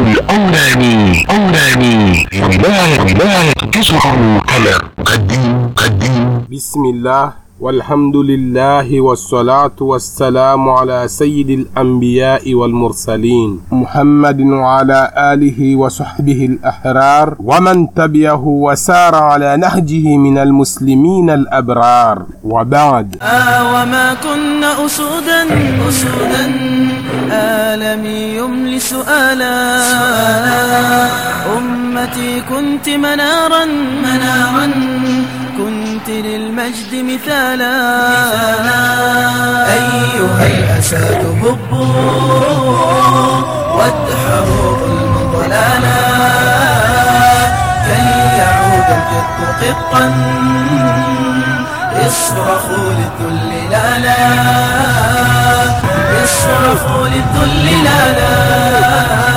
الأولاني أولاني ولاية ولاية تصغر كما قديم قديم بسم الله والحمد لله والصلاة والسلام على سيد الأنبياء والمرسلين محمد وعلى آله وصحبه الأحرار ومن تبعه وسار على نهجه من المسلمين الأبرار. وبعد. آه وما كنا أسودا أسودا. آلمي يملي سؤالا. أمتي كنت منارا. منارا كنت للمجد مثالا. أيها الأساد هبوا وادحروا ظلم ضلالا. كي يعود القط قطا. اصرخوا للذل لا لا الشرف للذل لا لا.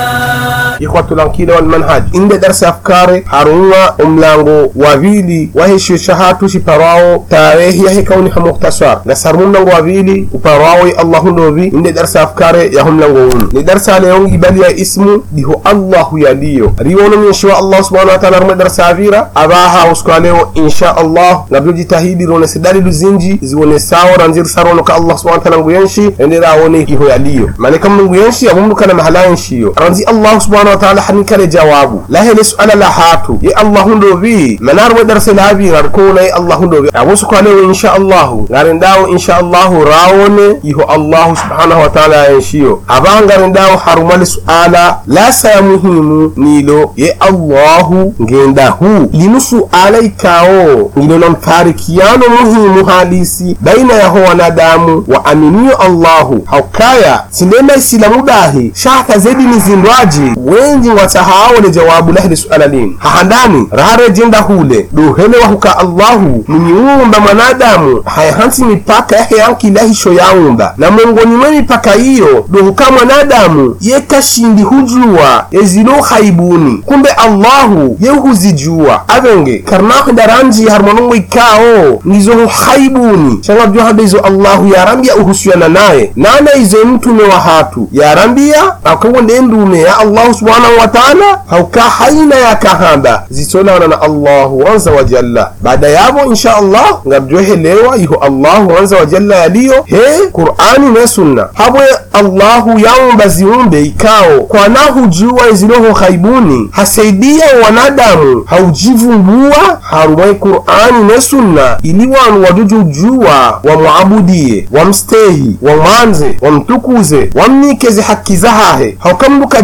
لا ikhwatu lankile wal manhaj. Inde darsa afkare harunga umlango wavili wahisho shahatu shiparwawo tarehi yahe kauni ha na sarmunango wavili uparwawo allahundovi inde darsa afkare ya humlango unu ni darsa leongi bali ya ismu diho allahu yaliyo riwono minshiwa allah subhanahu wa ta'ala rume darsa avira abaha uskwaleo insha allah nabdo jitahidi rone sidalilu zinji ziwone sawo ranzir sarono ka allah subhanahu wa ta'ala nguyenshi endera awone iho yaliyo mane kam nguyenshi amumdu kana mahala yenshiyo ranzi allah subhanahu wa ta'ala hani kare jawabu. La hele su'ala la hatu ye allah hundo bi. Manar wa darsa la bi rar ko lay allah hundo bi. Abu su kwale insha allah garin dawo insha allah rawone iho allah subhanahu wa ta'ala yenshiyo abangaren dawo harumali su'ala la sa muhimu nilo. Ye allah ngenda hu linu su'ala ikawo ngilo nam tarikiyano muhimu halisi. Baina ya wanadamu wa aminiyo allahu. Haukaya sindema isilamu dahi. Shaka zedi ni zindwaji wengi watahawole jawabu lahili suala lini? Hahandani rare jinda hule. Duhele wahuka allahu mniumba mwanadamu. Hayahansi mipaka yahe yankilahisho yaumba. Na mongoni mwe mipaka iyo duhuka mwanadamu yekashindi hujua ezilo haibuni. Kumbe allahu yeuhuzijua avenge karnahu daranji harmonongo ikao ngizo haibuni. Shanga vyohada izo allahu yarambia uhusiana naye. Nana izo mtume wa hatu. Yarambia akawonde ndume ya allahu subhanahu wa ta'ala hauka haina yakahamba zitolana na allahu anza wa jalla. Baada yavo insha allah ngabjohelewa iho allahu anza wa jalla yaliyo he qur'ani na sunna. Habwe allahu yaumba ziumbe ikao. Kwanahujua iziloho haibuni hasaidia wanadamu. Haujivumbua harumai qur'ani na sunna. Ili wanu wajujujuwa wamwabudie wamstehi wamwanze wamtukuze wamnikeze haki zahahe haukamduka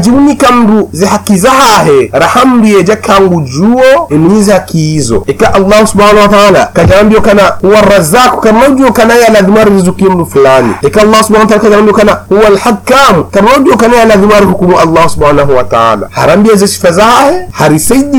zihaki zahahe rahambiye jakangu juo emnizi haki izo ika allah subhanahu wa ta'ala kajambio kana huwa razaku kamaudio kana ya lazima rizuki mdu fulani. Ika allah subhanahu wa ta'ala kajambio kana huwa alhakam kamaudio kana ya lazima hukumu allah subhanahu wa ta'ala. Harambia ze sifa zahahe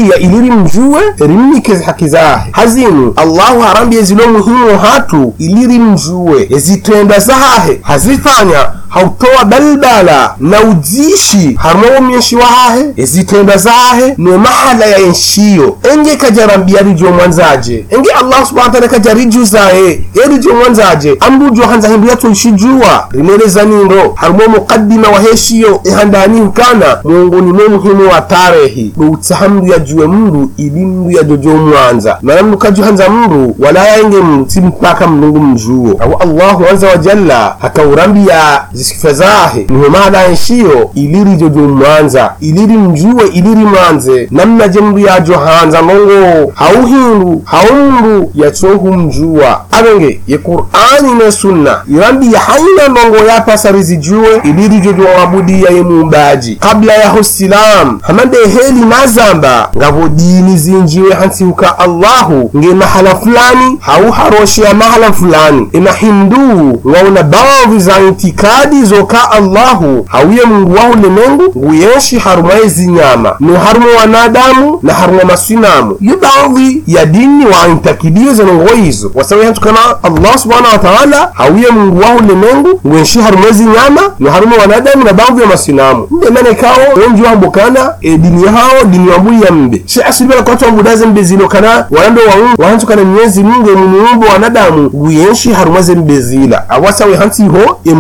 ya iliri mjue rimnike zihaki zahe hazinu allah harambia zilo muhimu hatu iliri mjue ezitenda zahahe hazifanya hautoa balbala na uzishi harimo myenshi wahahe ezitenda zahe ne mahala ya enshiyo enge kajarambia rijo mwanzaje? Enge allah subhanahu wa ta'ala kajarijuzaye erijo mwanzaje? Ambujo hanza himbu yatonshijuwa rimeleza nindo harimo muqaddima wa heshiyo ehandani hukana. Muongoni mwe muhimu wa tarehi. Doutsahamdu yajuwe mndu ili mndu yajojo mwanza. Mana mndu kajuhanza mndu wala yaenge mndu si mpaka mnungu mjuo. Awo allahu azza wa jalla hakaurambia zisifa zahe. Niho mahala enshiyo iliri jojo mwanza. Iliri mjuwe iliri mwanze. Namna je mndu yajo hanza nongo hauhindu haumndu yachohu mjuwa. Abenge ye qur'ani ne sunna. Irambi ya haina nongo yapasa rizijuwe iliri jojo wabudia ye mumbaji kabla yaho silam hamande heli mazamba. Ngavo dini zinjiwe hansi huka allahu. Nge mahala fulani hauharoshi ya mahala fulani. Ema hindu ngauna baadhi za intikadi zoka allahu hawiye mungu wahu lemengu nguyenshi harumaye zinyama. No harumo wanadamu na harumo masinamu. Yo baadhi ya dini wa intakidio zenongo hizo wasawe hantukana allah subhanahu wa ta'ala hawiye mungu wahu lemengu nguyenshi harumo zinyama no harumo wanadamu na baadhi ya masinamu. Mbe ndemene kao wa mbukana e dini hao dini wambu ya mbe. Shi asibila kwa wambu daze mbe zilo kana wanando wa wahantu kana mwezi mungu ya mungu wanadamu nguyenshi harumaze mbe zila awasawe hansi ho e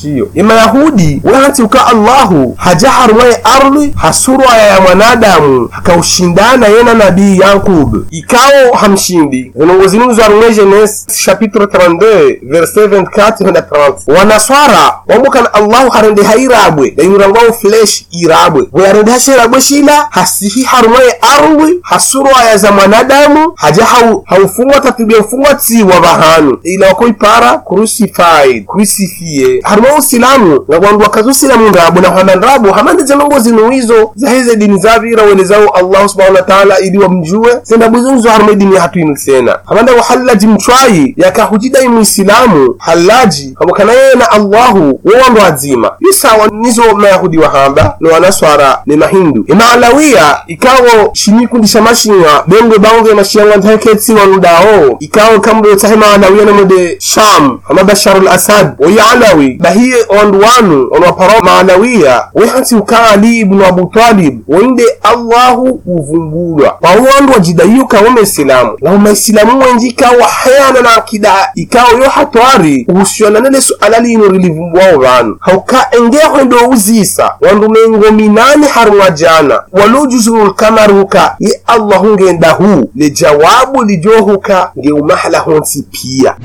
chiyo imayahudi wehanti uka allahu haja harumwaye ardhi hasurwa ya mwanadamu hakaushindana yena nabii yankub. Ikawo hamshindi. Zinongozinizo harumwe genes chapitre 32 verset 24 henda 30 wanaswara wambukana allahu harende hairabwe. Dayurangwawo flesh irabwe. Bweyarende hashirabwe shila hasihi harumwaye ardhi hasurwa ya za mwanadamu haja hau haufungwa tatibia mfungwa tsiwa bahanu. Ila wako ipara crucified. Crucifie harumwa usilamu ngagwandu wakazi usilamu ndabu na hwana ndabu hamande zinongo zinuizo zaheze dini zavira welezao allahu subhanahu wa ta'ala ili wamjue. Zendabuzunzo harume dini ya hatu inu sena hamanda wahallaji mchwayi yakahujidai muislamu halaji hamukana yeye na allahu wowandu azima yusawa nizo mayahudi wahamba ni wanaswara ni mahindu. Imaalawiya ikawo shinikundisha mashinga bengwe bange mashiyanga ntaketsi wanudao ikawo kambo maalawiya namode sham hama sharul asad oyalawi bahiye ondu wanu onwaparo maanawiya wehansi ukaa ali ibnu abu talib wende allahu uvumbulwa wawandu wajidaiyo kawo maisilamu lahu maisilamu wenji ikawo hayana na akida ikawo yo hatwari uhusiana nele suala lino lilivumbwawo vanu hauka engeho ndo uzisa wandu mengo minane harumwa jana. Walojuzurul huka ye allahu ngendahu le jawabu lijohuka ngeumahala honsi pia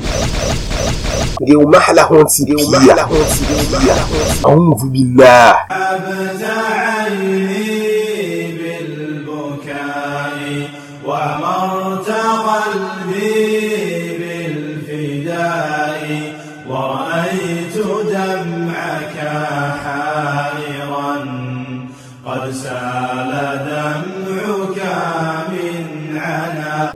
ngeumahala honsi pia audhu billah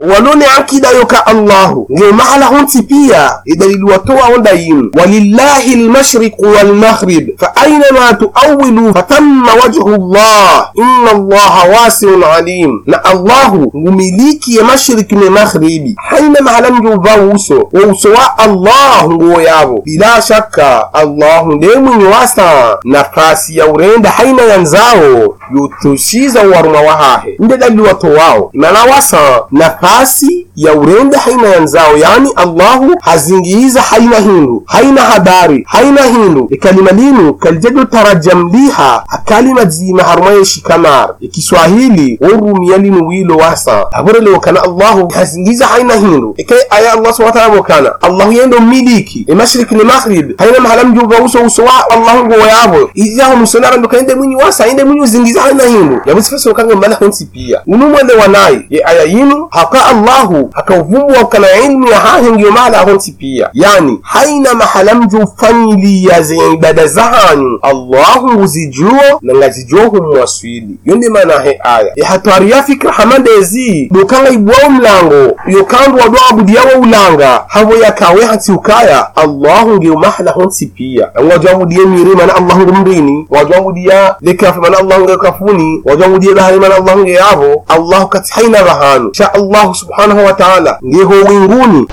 walone akida yoka allahu. Ndio mahala honsi pia idaliliwatoa onda yinu. Walillahi lmashriqu walmaghrib. Faainama tuawilu fatamma wajhu llah inna allaha wasiun alim. Na allahu ngumiliki ya mashriki ne maghribi. Haina mahala mjova uso. Wa uso wa allahu nguwo yavo. Bila shakka allahu nde mwenye wasa. Nafasi ya urenda haina yanzao yotoshiza uwaruma wahahe nde daliliwatowao imana wasa nafasi ya urende haina ya nzao, yani allahu hazingiiza haina hindu haina habari haina hindu. Ikalima linu tarajam tarajamliha akalima zima harumwaye shikamar ikiswahili worumia linu wilo wasa. Aborelewokana allahu hazingiiza haina hindu. Ike aya allah subhanahu wa ta'ala bokana allahu yendo miliki. Imashiriki ni maghrib haina mahala mjuva uso uso wa allahu ngo yabo ijaho musonara ndo kaende mwinyi wasa ende mwinyi uzingiza haina hindu. Yabusifasa ukange mbala honsi pia. Unumwele wanai ye aya yinu haka allahu akauvumbua kana ilmu ya hahe ngiyo mahala ahonsi pia. Yani haina mahalamju fanyiliya zenye ibada zahanyu allahu nguzijuo na ngazijuo humwaswili yonde mana he aya. Ihatwari ya fikra hamadezi dokanga ibwao mlango yokandu wadwa abudiyawo ulanga havo yakawe hansi ukaya. Allahu ngiyo mahala honsi pia. Wajwabudiye miri mana allahu ngumrini. Wajwabudiya lekafu mana allahu ngekafuni. Wajwabudiye bahari mana allahu ngeyavo allahu kati haina bahanu sha allahu subhanahu wa ta'ala ngeho winguni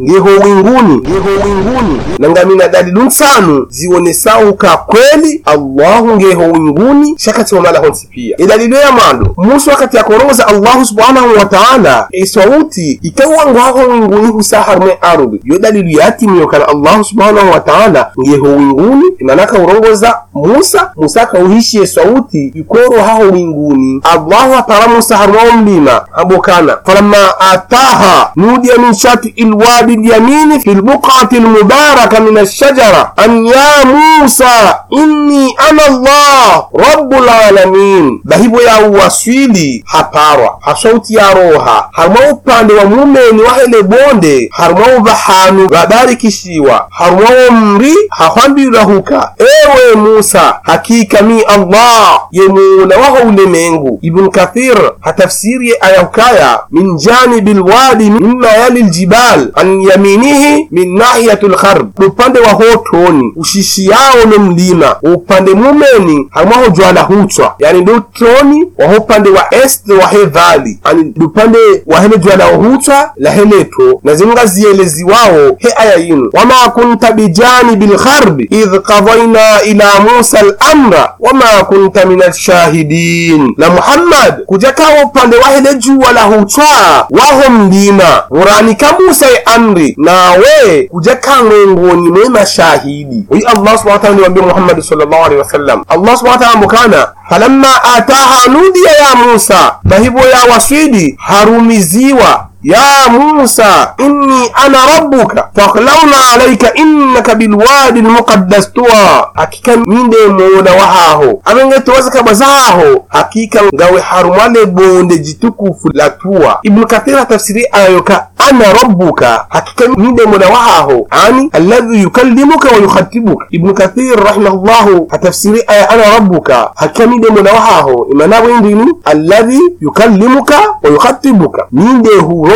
ngeho winguni ngeho winguni nangamina dalilu nsanu zionesau ka kweli allahu ngeho winguni shakati wamala honsi pia. Idalilu ya mando musu wakati akoroza allahu subhanahu wa ta'ala isauti ikawangwaho winguni husaharme ardhi yo dalilu yatimiyo kana allahu subhanahu wa ta'ala ngeho winguni imanaka urongoza musa musa akauhishiye sauti ikoro haho winguni allahu atara musa harumao mlima abokana. Falamma ataha nudiya min shati ilwadi bilyamini fi lbuqati lmubaraka min alshajara an ya musa inni ana llah rabu lalamin bahibo yawu waswili haparwa hasauti yaroha harumwa upande wa mumeni wahele bonde harumwa vahanu vabarikishiwa harumwa womri hahwambirahuka ewe musa hakika mi allah ye muula waho ulemengu ibnu kathir hatafsiriye ayahukaya min janibi lwadi mima yali ljibal an yaminihi min nahiyati lgharb upande wa hotoni ushishi yao no mlima. Upande mumeni hamwaho jwala hutswa yani ndutoni waho upande wa est wahe vali ani dupande wahele jwala hutswa na zinga ziyeleziwawo he aya yinu wama kunta bijanibi lgharbi idh qadaina ila musa lamra wama kunta min alshahidin. Na muhammad kujakawo upande wahile juwa la hutswa waho mlima. Uranika musa ye amri nawe kujaka ngongoni mwe mashahidi uyi allah subhanahu wa ta'ala niwambia muhammad sallallahu alaihi wasallam allah subhanahu wa ta'ala mukana falamma ataha nudiya ya musa bahibo ya waswidi harumiziwa يا موسى إني أنا ربك فخلونا عليك إنك بالوادي المقدس توا. حقيقة مين دي مونا وحاهو؟ أمين جاتو وزكا بزاهو. حقيقة غاوي حرمان بوند جتوكو فلاتوا ابن كثيرة تفسيري آيوكا أنا ربك. أكيكا مين دي مونا وحاهو؟ عاني الذي يكلمك ويخطبك. ابن كثير رحمه الله تفسيري آي أنا ربك. أكيكا مين دي مونا وحاهو؟ إما نابو الذي يكلمك ويخطبك. مين دي هو؟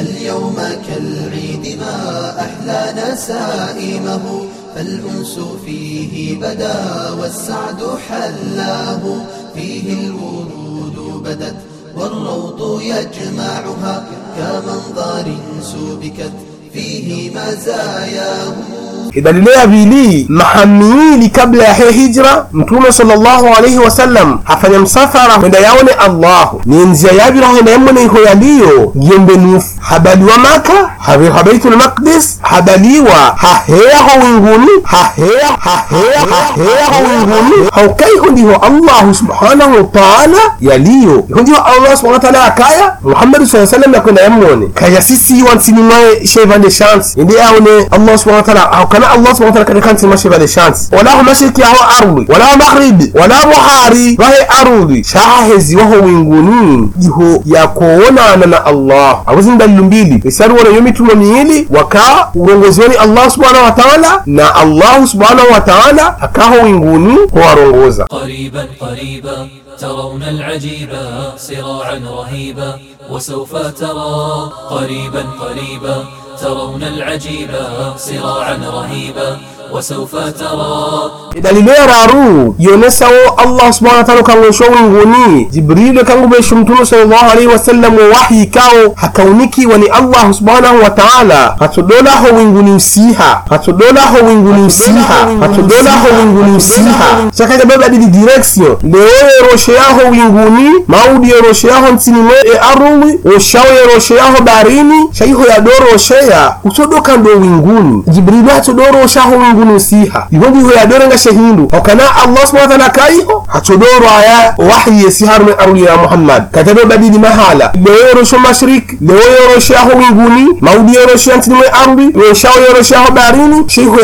اليوم كالعيد ما أحلى نسائمه فالأنس فيه بدا والسعد حلاه. فيه الورود بدت والروض يجمعها كمنظر سبكت فيه مزاياه. Idalile ya vili mahamiili kabla ya he hijra mtume sallallahu alaihi wasallam hafanya msafara kwenda yaone allahu. Ni nzia yavira hwenda yamone iho yaliyo giyembe nufu. Habaliwa maka havirha baitul maqdis habaliwa haheyaho winguni haheya haheya haheyaho winguni. Haukaiho ndiho allahu subhanahu wa taala yaliyo. Iho ndiho allah subhanahu wa taala akaya muhammadu alayhi sallam yakwenda yammone kaya sisi wansinimaye shevande chance indi yaone allah subhanahu wa taala أنا الله سبحانه وتعالى كان كانت ماشي بعد الشانس ولا هو وله كي هو أرضي ولا مغربي ولا محاري وهي أرضي شاهز وهو وينغونين يهو يكونا أنا الله. أوزن دلومبيلي بسر ولا يومي تماميلي وكا ورنغوزوني الله سبحانه وتعالى. نا الله سبحانه وتعالى. أكاهو وينغونين هو رنغوزا. قريبا قريبا ترون العجيبة صراعا رهيبا. وسوف ترى قريبا قريبا. ترون العجيبا صراعا رهيبا وسوف ترى dalilo ya raru yonesawo allah subhanahu wa ta'ala kangosho winguni jibril kangubesho mtume sallallahu alaihi wasallam wahyi kao hakauniki wani allah subhanahu wa ta'ala. Hatodolaho winguni usiha hatodolaho winguni usiha hatodolaho winguni usiha chakaja baba didi direction leo roshe yaho winguni maudi yoroshe yaho nsinimo e aruli oshawo yoroshe yaho barini shaiho yadorosheya utodoka ndo winguni. Jibril hatodoroshaho winguni usiha iho ndiho yadorenga shehindu hokana allah subhanahu wa ta'ala kaiho hachodoro aya wahyi yesiharume aruli ya muhammad. Katado badidi mahala. Leo yorosho mashrik leo yoroshe yaho winguni maudi yoroshe ntinimo aruli yoshawo yoroshe yaho barini sheiho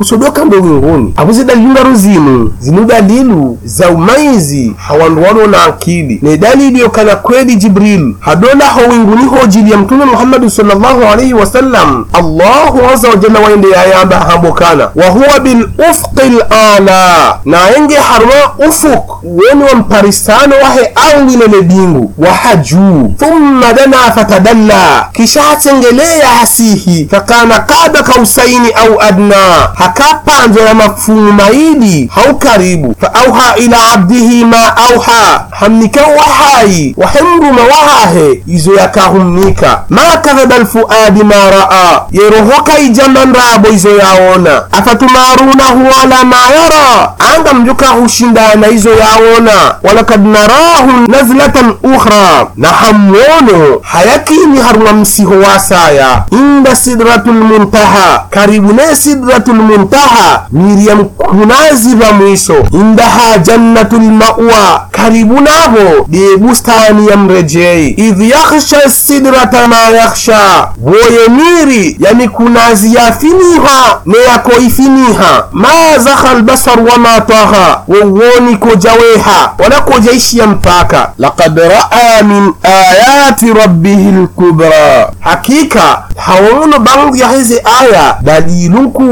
usodoka ndo winguni abuzi dalilunga ruzimu zinu dalilu za umaizi hawandu wano na akili. Ne dalili yokana kweli jibril hadolaho winguni ho jili ya mtume muhammadu sallallahu alaihi wasallam allahu azza wa jalla waende yayamba hambokana wa huwa bil ufqi lala na enge harma ufuk weni wa mparisano wahe awilele bingu waha juu thumma dana fatadalla kisha hatengeleya hasihi fakana qaba kausaini au adna hakapanzwa na mafumu maili hau karibu faauha ila abdihi ma auha hamnika wahayi wahemruma wahahe izo yakahumnika ma kadhaba alfuadi ma raa yerohoka ijaman rabo izo yaona afatumarunahu ala ma yara anga mjuka hushindana hizo yaona. Walakad narahu nazlatan ukhra. Na hamwono hayakini haruna msiho wasaya inda sidratul muntaha. Karibu ne sidratul muntaha miriam kunazi va mwiso indaha jannatul mawa. Karibu nabo de bustani ya mrejei. Idh yakhsha sidrata ma yakhsha. Boye miri yani kunazi yafiniha ne yako ifiniha. Ma zakha albasar wama taha wowoni kojaweha wala kojaishiya mpaka. Laqad raa min ayati rabbihi lkubra hakika hawono bangu ya hizi aya dalilunku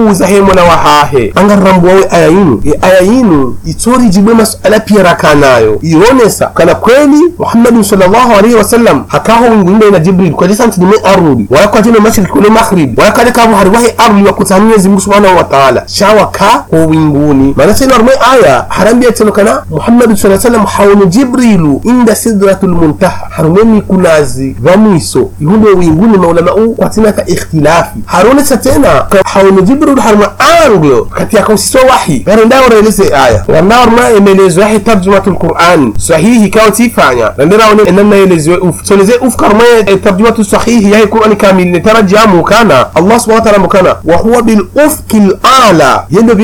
mola wahahe angarrambu wawe aya yinu e aya yinu itori jibwe masala pia rakanayo ionesa kana kweli muhammadin sallallahu alaihi wasallam hakaho ngunda na jibril kwa jisa ntini me arudi wala kwa jino masjid kule maghrib wala kale kabu hari arudi wa kutania mungu subhanahu wa ta'ala. Shawa ka ko winguni mana sino arme aya harambia teno kana muhammadin sallallahu alaihi wasallam hawno jibrilu inda sidratul muntaha harumeni kunazi vamiso ihundo winguni maulama u kwatina ka ikhtilafi haronesa tena ka hawno jibril harma anglo kati ya kausiso wahi garandao relese aya garandao ma emelezo yahi tarjumatul qur'an sahihi kawa tifanya randera one enna elezwe uf soleze uf karma tarjumatu sahihi yahi qur'an kamil ne tarajamu kana allah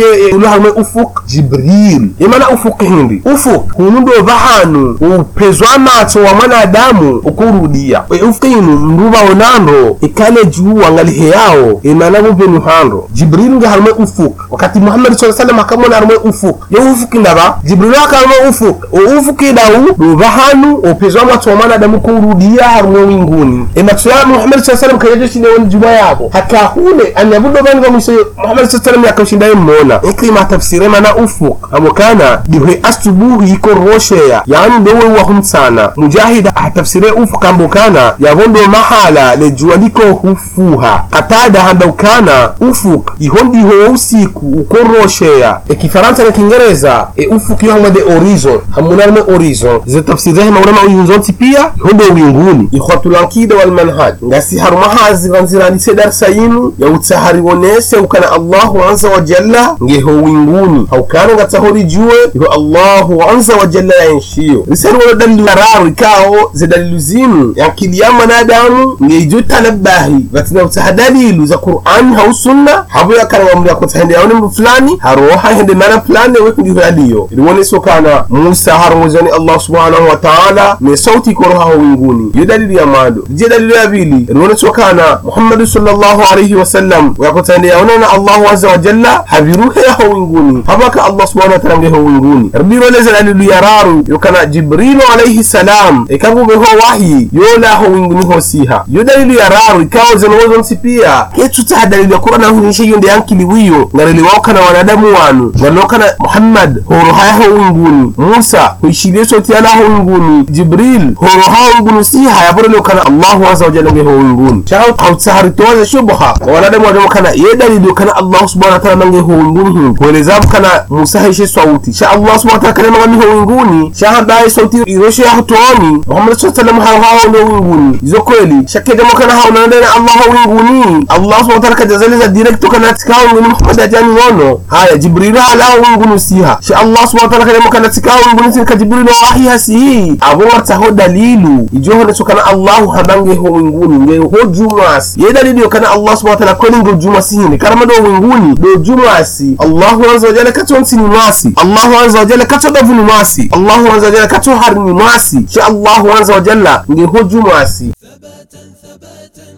yendo ulu hamwe ufuq jibril. Imana ufuk hindi? Ufuk. Hunundo vahanu. Upezwa macho wa mwanadamu ukurudia. Ufqinu mruba onando. Ikale juu angalihe yao imana bubenu hando jibril nga harumwe ufuk. Wakati muhammad sallallahu alaihi wasallam akamona harumwe ufuk. Yo ufuk ndaba? Jibril akalma ufuk. O ufuk dawu do bahanu o macho wa mwanadamu kurudia harumwe winguni. E macho ya muhammad sallallahu alaihi wasallam kayaje shinde wani juma yabo haka hule anyabudo banga mwiso muhammad sallallahu alaihi wasallam yakashinda yemona ikrima tafsire mana ufuk amokana dihwe asubuhi iko rosheya yani dowe wa humsana. Mujahid atafsire ufuk ambokana yavondo mahala le jua liko hufuha. Katada handaukana ufuk ihondi ho usiku ukorosheya e kifaransa na kiingereza e ufuk yo hamade horizon hamunalme horizon. Ze tafsiri zahe maulama uyunzonti pia hondo winguni ikhwatulankida wal manhaj ngasi haruma hazi vanziranise darsa yinu ya utsahari wonese ukana allahu wa jalla ngeho winguni. Haukana ngatahori juwe iho allahu azza wa jalla yanshiyo risari wono dalilu lararu ikao ze dalilu zinu. Yankili ya manadamu ngeijo tanabahi vatina utsaha dalilu za qur'ani hau sunna. Havo yakana wamri yakutahende yaone mbu fulani. Haroha hende mana fulani wekundiho yaliyo iliwoneso kana musa harongozani allah subhanahu wa ta'ala ne sauti koroha ho winguni. Yo dalilu ya mado je dalilu ya bili iliwoneso kana muhammadu sallallahu alaihi wasallam yakutahende yaonana allahu azza wa jalla habiruhe ho winguni habaka allah subhanahu wa ta'ala ngeho winguni rdiroleza dalilu ya raru yo kana jibrilu alaihi salam ikagume ho wahi yola ho winguni ho siha yo dalilu ya raru ikawo zenowozo nsi pia ketutaha dalilu ya qur'ana hunishe yonde yankili wiyo ngareli wao kana wanadamu wanu ngalo kana muhammad horo haya ho winguni musa huishilie soti yala ho winguni jibril horo ha winguni siha yaborele kana allahu azza wa jalla nge ho winguni shahau hautahari towaze shubha wanadamu wadamu kana ye dalilu kana allah subhanahu wa ta'ala mange ho winguni hin kuelezabu kana musa haishe sauti. Sha allah subhanahu wa ta'ala kana mangami ho winguni. Shaha dai sauti iroshe ya hutoni muhammad sallallahu alaihi wasallam hao hao ndo winguni. Hizo kweli. Shakede mo kana hao nandena allah ho winguni. Allah subhanahu wa ta'ala kajazeleza direct kana tikao winguni muhammad ajani wono. Haya jibril ala winguni siha. Sha allah subhanahu wa ta'ala kana kana tikao winguni sin ka jibril wahi hasi abo warta ho dalilu. Ijo ho kana allah habange ho winguni. Nge ho jumas ye dalilu kana allah subhanahu wa ta'ala kweli ngo jumas hini. Karama do winguni do jumasi الله عز وجل كتو انسي ماسي الله عز وجل كتو دفو ماسي الله عز وجل كتو حر ماسي شاء الله عز وجل نهجو ماسي. ثباتا ثباتا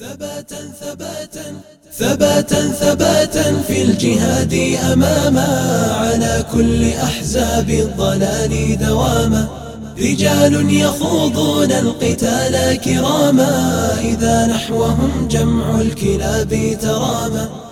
ثباتا ثباتا ثباتا ثباتا في الجهاد أماما على كل أحزاب الضلال دواما رجال يخوضون القتال كراما. إذا نحوهم جمع الكلاب تراما.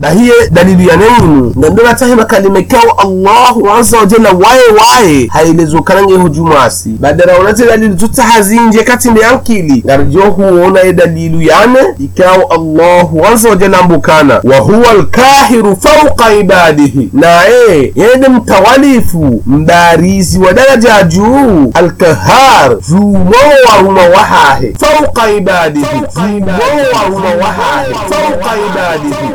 Na hiye dalili ya nenu na tahima kalime kao allahu azza wa jalla waye hailezokanange hujumasi badara onate dalilu tutahazinje katinde yankili ngarjo huona ye dalilu yane ikao allahu azza wa jalla mbukana. Wa huwa alkahiru fauqa ibadihi. Naye yende mtawalifu mbarizi wa daraja juu. Alkahar jumo waruma wahahe fauqa ibadihi zumo wa huma wahahe fauqa ibadihi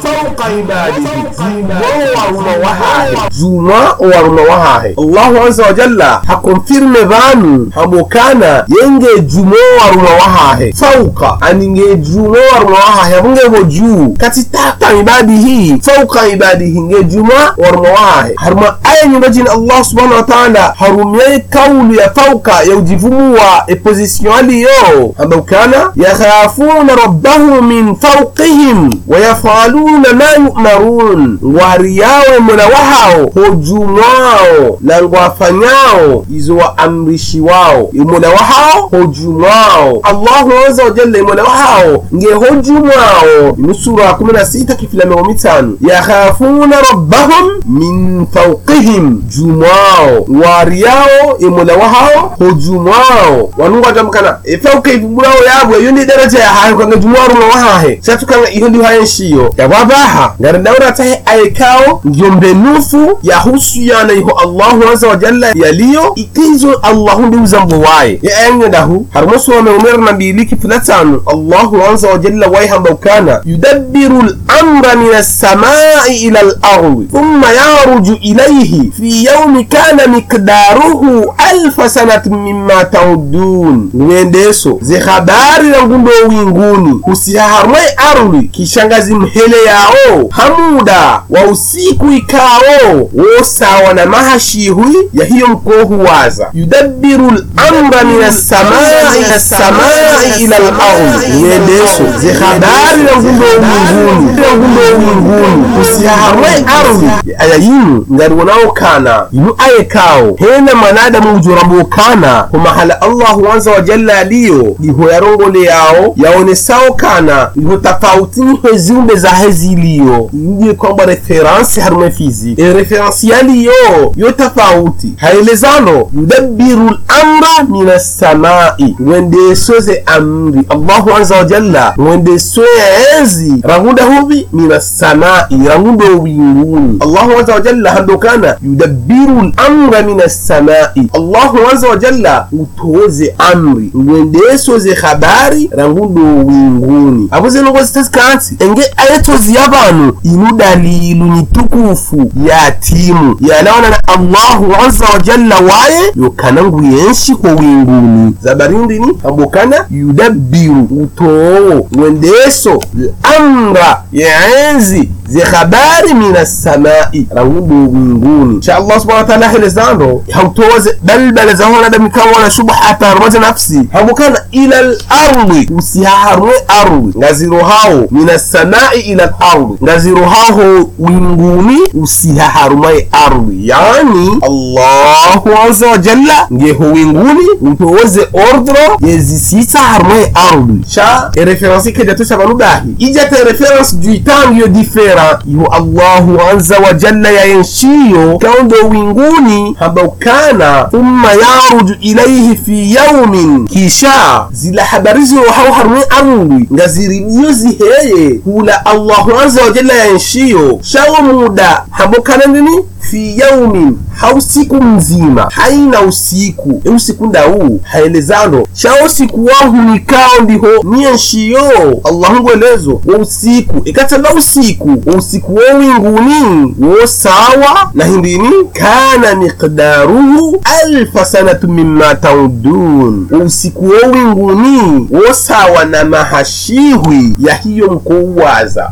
jumo fauqa ibadihi jumo waruma wahahe juma waruma wahahe allahu azza wa jalla hakonfirme vanu hambokana yenge jumo waruma wahahe fauqa aninge jumo waruma wahahe abungebo juu kati tata ibadihi fauqa ibadihi nge juma waruma wahahe haruma aya nyumbajini allah subhanahu wa ta'ala harumye kaulu ya fauqa ya ujivumuwa eposition aliyo ambokana yakhafuna rabbahum min fawqihim wayafaluna ma yu'marun ngwariyawe mola wahao hojumwao na ngwafanyao izo waamrishi wao. Mola wahao hojumwao allahu aza wajalla mola wahao nge hojumwao nusura 16 mirongo mitanu yakhafuna rabbahum min fawqihim jumwao ngwari yao mola wahao hojumwao wanungwatamkana efauka ivubulawo yabwe iyo ni daraja yahahe kanga jumwarumo wahahe satukanga iyo ndi haye nshiyo yawabaha ngara daura atahe ayekawo yombenufu yahusu yanaiho allahu aza wa jalla yaliyo ikizo allahu ndi uzambo dahu yaengedahu wa some umerna biliki fulatanu allahu aza wa jalla waye hambaukana. Yudabbiru alamra min samai ila alardi thumma yaruju ilaihi fi yaumi kana mikdaruhu alfa sanat mima taudun niwendeso ze habari rangundo winguni kusihaharmwe arwi kishangazi mhele yao. Hamuda wa usiku ikao wosawa na mahashihwi ya hiyo mkohu waza yudabbiru lamra min assamai ila lardi ngendeso zihabari na ngumbe winguni na ngundo winguni husihahamwe ardhi. Aya yinu ngariwonawo kana yinu ayekao hena mwanadamu ujorambukana humahala allahu anza wa jalla aliyo iho yarongole yao yaonesao kana. Iho tofauti niho ziumbe zahe ziliyo ndiye kwamba referansi haruna fizi. E referansi yaliyo yo tofauti haelezano yudabbiru lamra min assamai wendesoze amri. Allahu azza wa jalla wendeso enzi. Rangunda huvi min assamai rangundo winguni allahu azza wa jalla handokana yudabbiru lamra min assamai allahu azza wa jalla utoze amri. Ngwendesoze habari rangundo winguni apozenongo zitasikansi enge ayetozi y'abantu inu dalilu ni tukufu ya timu. Yalawana na allahu azza wa jalla waye yokana nguyenshi ko winguni. Zabarindini ambokana yudabbiru utoo ngwendeso amra yaenzi zihabari min assamai rangundo winguni insha allah subhanahu wa ta'ala helezando hautoze balbala zahona damikawona shubhata rote nafsi hamukana ila lardi usihaharwe ardhi ngazirohawo min assamai ila lardi ngazirohaho winguni usihaharumai ardhi yani allahu azza wa jalla ngeho winguni utowoze ordro yezisisaharumai ardhi sha ereferensi kejatusha banudahi ijata ereferensi juitangiyo difera iho allahu azza wa jalla yaenshiyo kaundo winguni hambaukana thumma yaruju ilaihi fi yaumin kisha zila habari zirohawo harumwe ardhi ngazirimiyo ziheye hula allahu azza wa jalla yaenshiyo shawo muda hambokana nini fi yaumin hausiku mzima. Haina usiku. E usiku ndau haelezano. Shao usiku wahunikao ndiho nienshiyo allahu ngwelezo wo usiku. Ikatala usiku wo usiku wo winguni wo sawa. Na hindini kana miqdaruhu alfa sanatu mimma taudun wo usiku wo winguni wo sawa na mahashihwi ya hiyo mkouwaza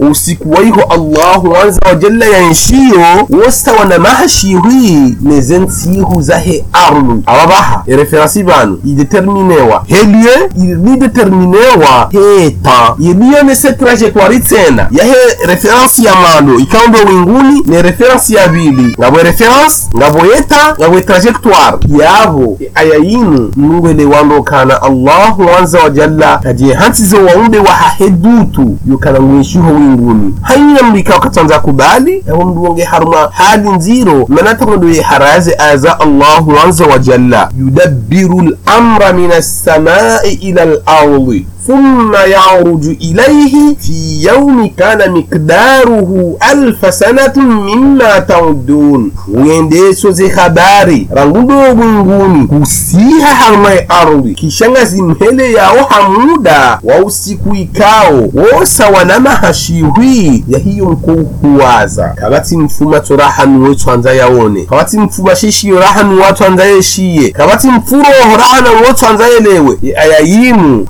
wa usiku waiho allahu azza wa jalla yanshiyo wo wana mahashi mahashihwi neze nsihu zahe arlu ababaha ereferansi banu ideterminewa. Helie ilideterminewa heta iliyo nese trajectoire tsena yahe referansi ya mano ikaombe winguni ne referansi ya bili. Ngabwe referansi ngabwe eta ngabwe trajectoire. Yabo ayayinu nungwele wandokana allahu wanza wa jalla kaje hansizo waumbe wahahedutu yukana mwishuho winguni. Haina mlika wakatanza kubali yawo mduonge haruma hali nziro manatakondo haraze aza allahu azza wa jalla yudabbiru lamra min assamai ila lardi thumma yaruju ilayhi fi yaumi kana mikdaruhu alfa sanatin mimma taudun huendeso ze habari rangudo bwinguni kusiha harmai ardhi. Kisha ngazimhele yawo hamuda wa usiku ikao wosa wanama hashihwi ya hiyo mkuhuwaza kabati mfuma torahanu wetwanza yawone kabati mfuma shishiyo rahanu watwanza yeshiye kabati mfuroho rahana wotwanza yelewe. Aya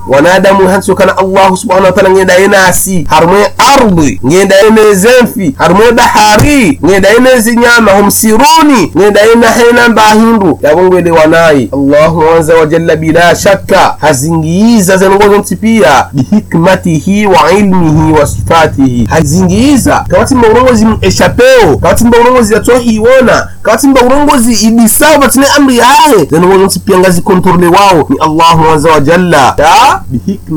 wanadamu hansokana allahu subhanahu wa ta'ala ngenda yenasi harmo ardhi ngenda yenezemfi harmwe bahari ngenda yenezinyama humsiruni ngenda yena hena mbahindu yabongwele wanayi allahu wa jalla bila shakka hazingiiza zenongozo mtipia bihikmatihi wa ilmihi wa sifatihi. Hazingiiza. Kawati mba urongozi eshapeo kabati mba urongozi yatohiwona kawati mba urongozi tine amri yae zenongozo mtipia ngazi kontorle wao ni allahu azza wa jalla. Ya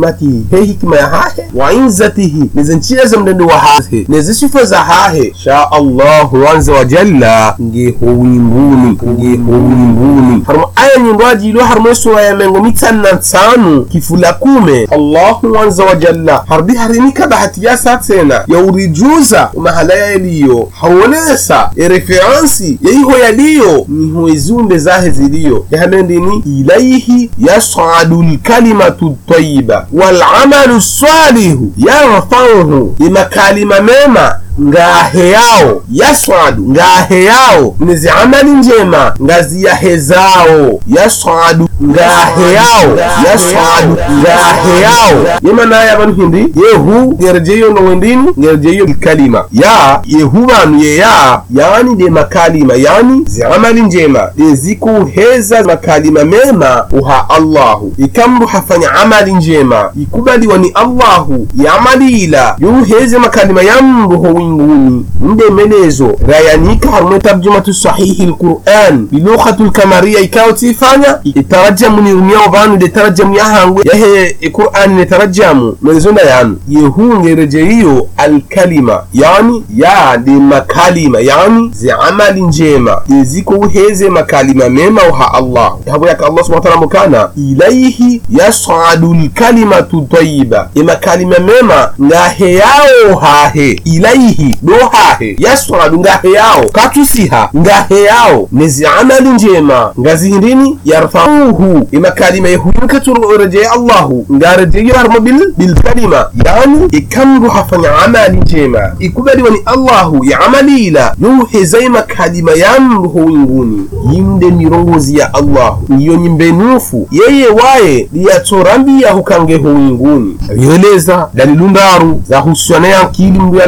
bihikmatihi he hikma ya hahe. Wa inzatihi nezenchira za mdendo wa hahe. Nezisifa za hahe. Sha allahu wanza wa jalla nge huwi mbuni nge huwi mbuni. Harmo aya nyingwaji ilo harmo sura ya mengo mitanu na nsanu kifula kume. Allahu wanza wa jalla harbi harinika bahati ya satena ya urijuza mahala yaliyo hawonesa ereferansi yaiho yaliyo niho izumbe zahe ziliyo. Yahanendini ilaihi yasadu lkalimatu tayiba walamalu salihu yarfauhu imakalima mema ngahe yao yaswadu ngahe yao nizi amali njema. Ngazi ya zao yaswadu ngahe yao yaswadu ngahe yao. Yemanaya banu hindi? Yehu ngerejeyo nowendini ngerejeyo kalima. Ya yehu banu yeya yani de makalima yani zi amali njema. Dezikuheza makalima mema uha allahu. Ikamru hafanya amali njema. Ikubaliwa ni allahu yamalila yuheze makalima yamruho winguni ndemelezo rayanika harumwe tarjumatu sahihi lquran bilughatu lkamariya ikawo tifanya itarajamu nirumiyawo vanu de tarajamu yahangwe yahe iqur'ani ne tarajamu melezo ndayanu yehungerejeiyo alkalima. Yani ya de makalima. Yani zi amali njema. Deziko uheze makalima mema uha allah. Habo yaka allah subhanahu wa ta'ala mukana ilaihi yasadu lkalimatu tayiba makalima mema ngahe yawo hahe. Ilaihi do hahe yasadu ngahe yao. Katusiha. Ngahe yao. Nezi amali njema. Ngazihindini yarfauhu. Emakalima yehuyunkatureje allahu. Ngarejeyoarmo bil bilkalima yani ikamru hafanya amali njema. Ikubaliwa ni allahu ya amalila. Yuhezai kalima yamruho winguni. Yimde mirongozi ya allahu. Niyo nyimbe nufu. Yeye waye liyatorambiya hukangeho winguni. Yeleza dalilundaru zahusiana yankili mndu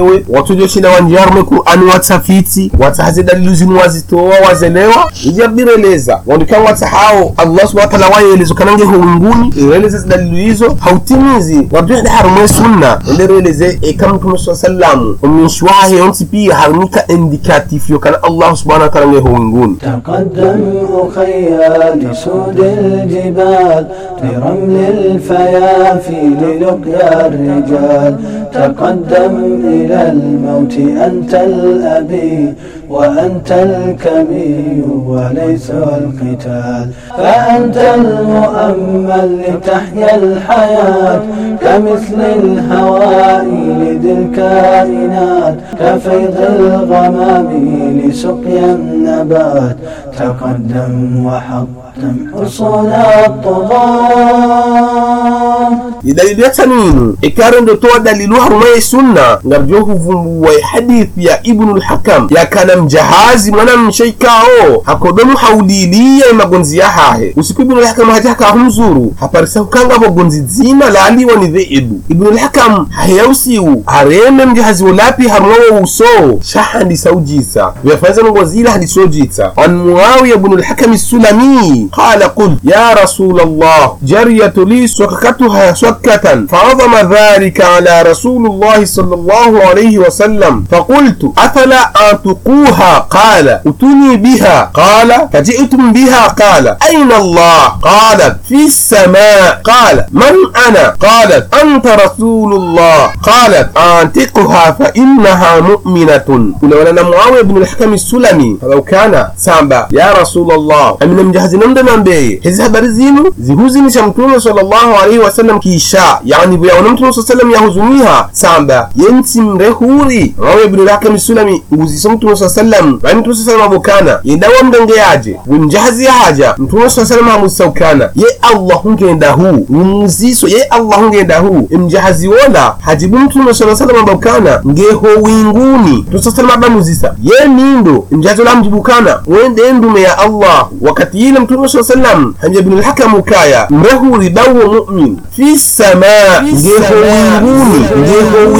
wenyewe, watujoshina wanjarmeku ani watafiti watahazi dalili zinu wazitoa wazelewa ijabireleza wandikani wata hao Allah subhanahu wa ta'ala wayeelezo kanange howinguni ireleza dalili hizo hautimizi da harumwe sunna endereleze ekam mtume saa sallamu ominshwahe yonsi pia harumika indikatif yo kana Allah subhanahu wa ta'ala nge howinguni تقدم أخيا لسود الجبال لرمل الفيافي للقيا الرجال تقدم إلى الموت أنت الأبي وأنت الكبي وليس القتال. فأنت المؤمل لتحيا الحياة كمثل الهواء لذي الكائنات كفيض الغمام لسقيا النبات تقدم وحطم حصون الطغاة. dalili yata nini ndotowa dalilu haruma ye sunna. Ngarjo huvumbuwa hadithi ya ibnu lhakam yakana mjahazi mwana mshaikao hakodomu hauliliye magonzi ya hahe. Usiku ibnu lhakam haparisa haparisahukanga vogonzi dzima laaliwa ni dheibu ibnu lhakam hayausiu hareme mjahazi wolapi harwawo uso. Shahandi saujisa vyafanza mongozila hadisojitsa an muawiya bnu lhakami sulami qala qult ya rasulallah jariyatu li sokakatuha سككتها سكة فعظم ذلك على رسول الله صلى الله عليه وسلم. فقلت أفلا أنطقوها؟ قال اتني بها. قال فجئتم بها؟ قال أين الله؟ قالت في السماء. قال من أنا؟ قالت أنت رسول الله. قالت أنطقها فإنها مؤمنة. ولولا معاوية بن الحكم السلمي. فلو كان سامبا يا رسول الله أمن مجهز نمد من بي هذه habari zinu zihuzinisha mtume sallallahu alaihi wasallam sallam kisha yani buyaona mtume saa sallam yahuzumiha samba yenti mrehuri rawe ibn al-hakam sulami nguziso mtume saa sallam bani mtume saa sallam abukana. Yendawa mdenge yaje bunjahazi yahaja mtume saa sallam hamusaukana ye allah hungenda hu. Ngumuziso ye allah hungenda hu. Imjahazi wola hajibu mtume saa sallam abukana. Ngeho winguni. Mtume saa sallam abamuzisa. Ye nindo imjahazi wola hamjibukana wende ndume ya allah. Wakati ile mtume saa sallam hamja ibn al-hakam mrehuri dawo mu'min fi sama ngeho winguni. Ngeho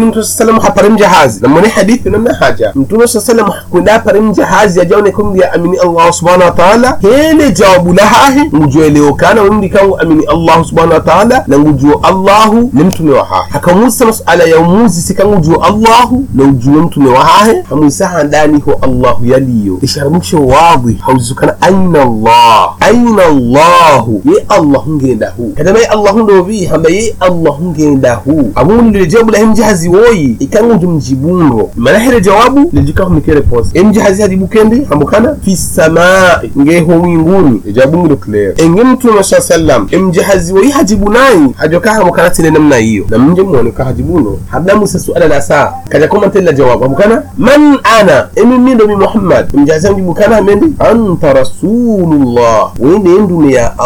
mtume saa salam hapare mjahazi. Namone hadithi namna haja mtume saa salam kwenda apare mjahazi ajaone kumdi ya amini allah subhanahu wa ta'ala. Hele jawabu lahahe ngujueleokana wemdi kangu amini allah subhanahu wa ta'ala na ngujuo allahu ne mtume wa hahe hakamusa masala ya umuzi sikangujuo allahu? Na ujuo mtume wa hahe hamuisaha ndani ho allahu yaliyo? Isharamukishe wadhi hauzukana aina allah? Aina allahu? Ye allah ngenda hu kadama ye allah ndovi hamba ye allah ngenda hu abundi le jawabu lahe mjahazi woyi ikanguju mjibundo manahere jawabu lijikaho mike em emjahazi hadi bukendi hambukana fi samai ngeho winguni. Jawabu ngilo clear. Enge mtume sa sallam emjahazi woyi hajibu nayi hajoka hambukana tile namna hiyo. Na mje muone ka hajibuno habda musa suala la saa kaja koma tela jawabu hambukana man ana? Emi mindo mi muhammad. Emjahazi hambukana hamendi anta rasulullah. Wende endume ya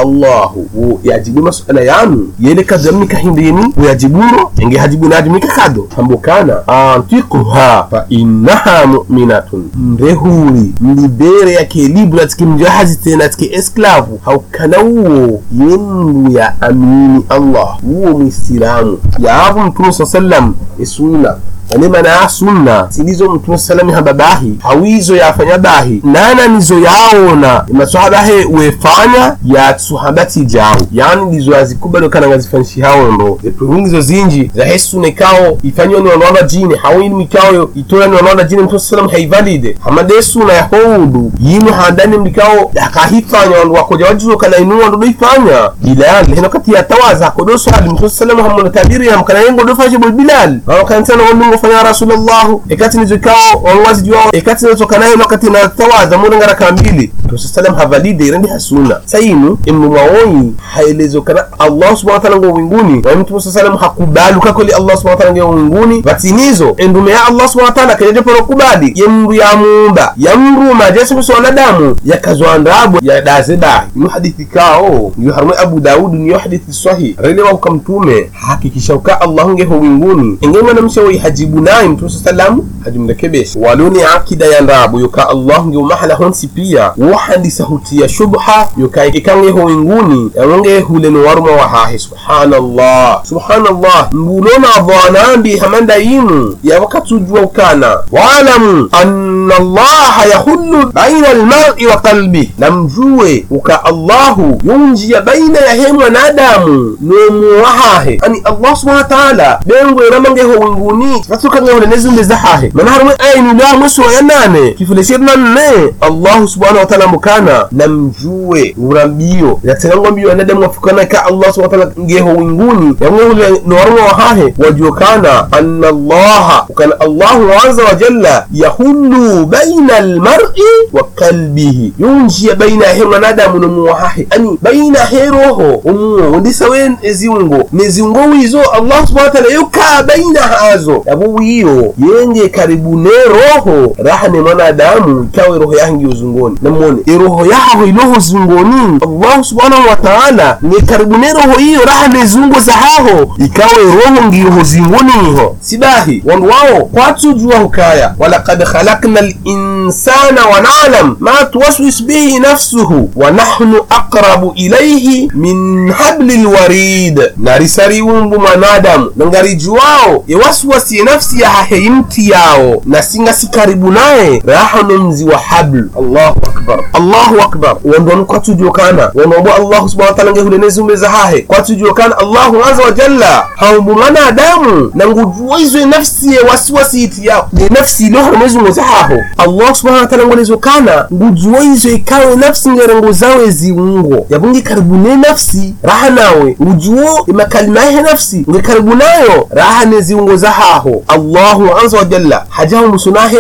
allahu wo yajibu masala yanu yele kadamni kahindini wo yajiburo enge hajibu najimika kado hambukana antikuha fa innaha mu'minatun. Mrehuri mlibere yake libra tiki mjahazi tena tiki esklavu haukana uwo yendu ya amini allah uwo muislamu yaavu mtume saa sallam isuna ane ya sunna zilizo mtume salami hababahi hawizo yafanya bahi nana nizo yaona masahabahe wefanya ya suhabati jao yani nizo azikubalo kana ngazifanshi hao ndo. Epurungizo zinji za hesune kao ifanywa ni wanwana jini hawini mikao itola ni wanwana jini mtume salami haivalide hamade na ya yini yinu mikao mlikao yakahifanya wandu wakoja wajuzo kana inua ndo ifanya. Bilal hino kati ya tawaza kodo swali mtume salami hamona tabiri ya mkana yengo dofashe bol bilal. Wakantana wandu ngofanya rasulullah ekati nizikao wawazi juao ekati nizokanayo wakati na tawaza muna ngara kambili mtume salam havalide irandi hasuna sayinu imnu haelezo kana allah subhanahu wa ta'ala ngo winguni na mtume salam hakubalu kakoli allah subhanahu wa ta'ala ngo winguni batinizo endume ya allah subhanahu wa ta'ala kajeje poro kubali yemru ya muumba yamruma jesu so damu yakazwandabu ya daze dahi ni hadithi kao ni harume abu daud ni hadithi sahih. Relewa kwa mtume hakikisha uka allah ngeho winguni engema na mshawi hajibu nayi mtume sallam hajimrekebesha waluni akida ya ndabu yoka allah nge mahala honsi pia wahandisa ya shubha yuka ikangeho winguni yange huleni waruma wa hahi subhanallah. Subhanallah mbulona vanambi hamanda yinu ya wakati ujua ukana. Waalamu anna allaha yahullu baina almar'i wa qalbi. Namjue uka allahu yunjia baina ya he mwanadamu nomuwahahe ani allah subhanahu wa ta'ala bengwe ramangeho winguni fatukangeho nezumbe zahahe manaharwe ainu la musu ya nane kifuleshirna nne allahu subhanahu wa ta'ala mukana namjue urambio yatenangwa mbio wanadamu wafukana ka allah subhanahu wa ta'ala ngeho winguni yamwe nowarwa wahahe wajuokana anna allaha ukana allahu azza wa jalla yahullu baina almar'i wa qalbihi yunjia baina he mwanadamu nomuwahahe ani baina he roho umuwo ndisawe eziungo neziungo wizo allah subhanahu wa ta'ala yuka baina hazo yabu wiyo yenge karibu ne roho raha ne mwanadamu ikawe roho yahangi uzungoni namone iroho yaho iloho zungoni. Allah subhanahu wa ta'ala ni karibu ne roho hiyo raha ne zungo za haho ikawe roho ngiyoho zingoni. Iho sibahi wandu wao kwatujua hukaya. Walaqad khalaqna linsana wa na'lam ma tuwaswis bihi nafsuhu wa nahnu aqrabu ilayhi min habli lwarid narisari wumbu mwanadamu nangarijuwao iwaswasi nafsi ya haheimti yao. Na singa si karibu naye rahano mzi wa hablu allahu akbar allahu akbar. Wandonu kwatujokana wanombo allahu subhanahu wa ta'ala ngehulenezumbe hahe. Kwatujokana allahu azza wa jalla. Haumbu mwanadamu na ngujuwa izo nafsi ye wasiwasi iti yao ni nafsi ilo harumezungo zahaho allahu subhanahu wa ta'ala ngolezokana ngujuwa izo ikawe nafsi ngerengo zawe ziungo. Yabungi karibu ne nafsi raha nawe. Ngujuwo imakalima yahe nafsi nge karibu nayo raha ne ziungo zahaho allahu azza wa jalla. Hajahu musunahe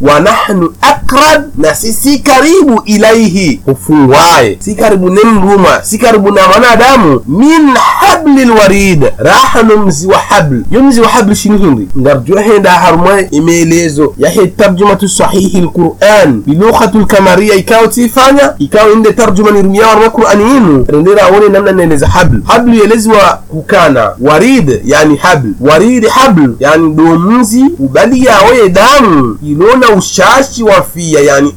wa nahnu akrab na sisi karibu ilaihi. Hufungwaye si karibu ni mruma si karibu na mwanadamu min habli lwarid raha no mzi wa habl. Yo mzi wa habl shini hindi? Ngarjo henda harma imeelezo. Yahe tarjumatu sahihi lquran bilughatu lkamariya ikawo tifanya ikawo inde tarjuma nirumia warma qur'ani inu rendera awone namna neleza habl. Habl yeleziwa kukana. Warid yani habl. Warid habl yani do mzi ubali yawoye damu. Ilona ushashi wa fiya yani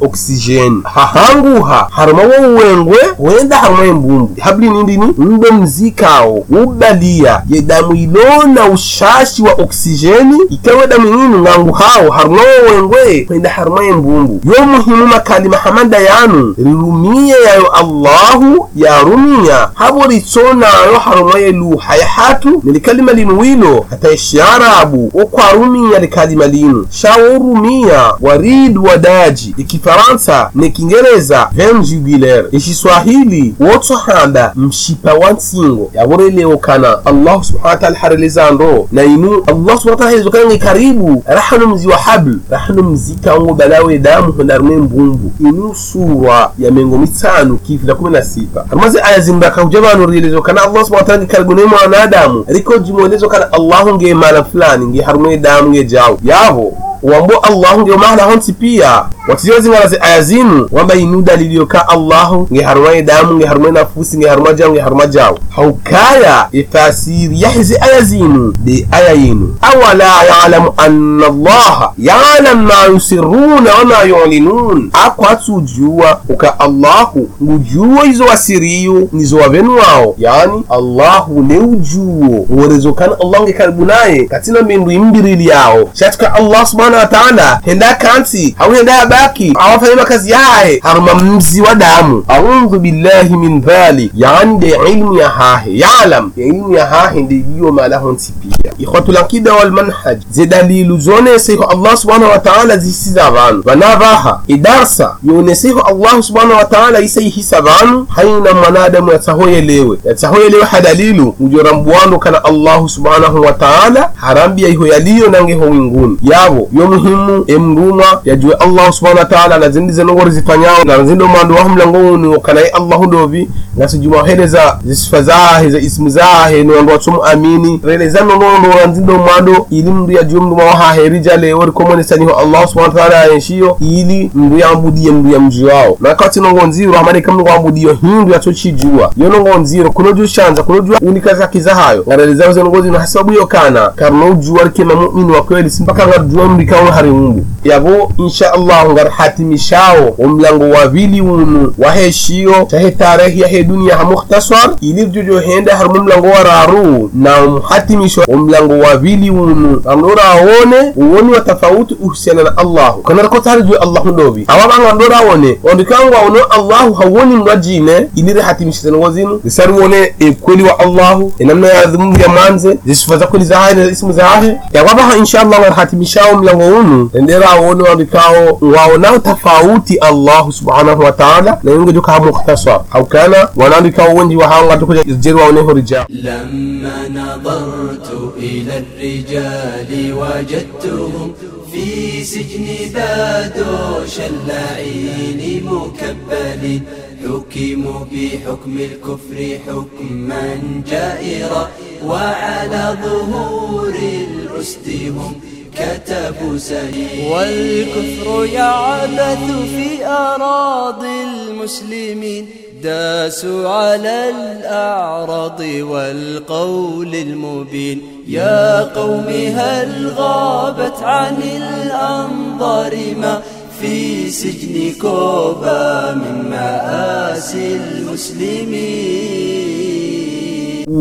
oxygen hahanguha haruma wo uwengwe wenda haruma embumbu habli nindini ndo mzikawo ubalia ye damu ilona ushashi wa oksijeni ikawe damu inini ngangu hawo haruma wo wengwe kwenda haruma embumbu yo muhimu makalima hamanda yanu rirumiye yayo allahu yarumiya habo risonayo haruma ye luha ya nilikalima linu wilo hata isharabu okwarumiya likalima linu shaworumiya warid wadaji ikifaransa ne kingereza vin jubilaire. Ishiswahili wotsohanda mshipa wa ntsingo yavorelewokana allahu subhanahu wataala harelezando na inu allah subhanahu wataala helezokana karibu. Rahano mzi wa habl rahano mzi kango balawe damu hondarume mbumbu. Inu sura ya mengo mitanu kifila kumi na sita. Harumaze aya zimbaka kuja vanu rielezokana allah subhanahu wataala karibu ne mwanadamu. Riko jimwelezokana allahu nge mala fulani nge harume damu nge jawo yavo wambo allahu maana honsi pia. Watizio zingalaze aya zinu wamba inu allahu nge haruma damu nge haruma nafusi nge haruma jawu nge haruma jawu haukaya ifasiri yahizi aya zinu de aya yinu awala yalamu anna allaha yalam ma yusiruna wama yulinun. Akwatsujuwa uka allahu ngujuwo izo wasiriyo nizo wavenu wao. Yani allahu neujuwo worezokana allah nge karibu naye katina mbindu imbirili yao. Shatika allah subhanahu wa ta'ala henda kansi au henda yabaki awafanya makazi yahe haruma mzi wa damu. Audhu billahi min dhalik yani de ilmu ya hahe yalam ya ilmu ya hahe nde iyo malahonsi pia. Wal manhaj ze dalilu zoneseho allah subhanahu wa ta'ala zisiza abantu vanavaha idarsa yoneseho allah subhanahu wa ta'ala isaihisa abantu haina mwanadamu yatsahoyelewe yatahoyelewe hadalilu ujorambuwano kana allahu subhanahu wa ta'ala harambia iho yaliyo nangeho winguni. Yabo yo muhimu emrumwa yajue allahu subhanahu wa ta'ala na zindi zenongori zifanyawo na zindo mwandu waho mlango uni kanaye allahu ndovi. Ngasijumuhereza zisifa zahe za ismu zahe niwandu watsumu amini. Releza nonondora nzindo mwado ili mndu yajue mndu mawahaherija lewo komonesaniho allah subhanahu wa ta'ala ayenshiyo ili mndu yambudiye mndu ya mji wawo nakati nongo nziro hamaneka mndu wambudiyo hindu yachochijua yo nongo nziro kunoju shanza kunoju unikaza kizahayo ngareleza zenongo zino hasabu yo kana karno ujua rikema mu'mini wa simpaka ngarjua mri kawo hari mungu. Yabo insha allah ngar hatimishawo omlango wavili unu waheshiyo tahe tarehi yahe dunia ha ili jojo harimo har wa raru na mhatimisho omlango wavili unu amdora awone uwoni wa tofauti uhusiana na allah kana ko tare jo allah ndobi. Awaba ngandora awone ondikangwa ono allah hawoni mwajine ili hatimisho tena wazinu. Risari wone e kweli wa allahu enamna ya dhumbu ya manze zisifa za kweli na ismu zahe yawaba insha allah ngar hatimishawo unu endera awone wandikao waonao tofauti allah subhanahu wa ta'ala na yungo joka mukhtasar au kana wanaandika wengi wa hanga tukuja jeri waoneho rijal لما نظرت إلى الرجال وجدتهم في سجن بادوش اللعين مكبلين حكموا بحكم الكفر حكما جائرا وعلى ظهور الأسد هم كتبوا سهيل. والكفر يعبث في أراضي المسلمين. داسوا على الأعراض والقول المبين. يا قوم هل غابت عن الأنظار ما في سجن كوبا من مآسي المسلمين؟